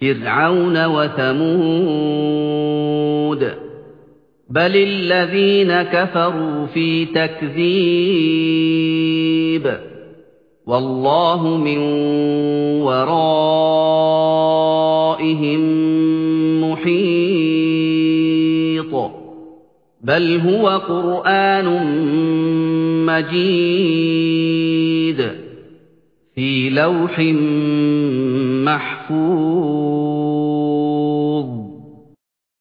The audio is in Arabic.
فِرْعَوْنَ وَثَمُودَ. بَلِ الَّذِينَ كَفَرُوا فِي تَكْذِيبٍ. وَاللَّهُ مِن وَرَائِهِم مُحِيطٌ. بَلْ هُوَ قُرْآنٌ مَّجِيدٌ. فِي لَوْحٍ مَّحْفُوظٍ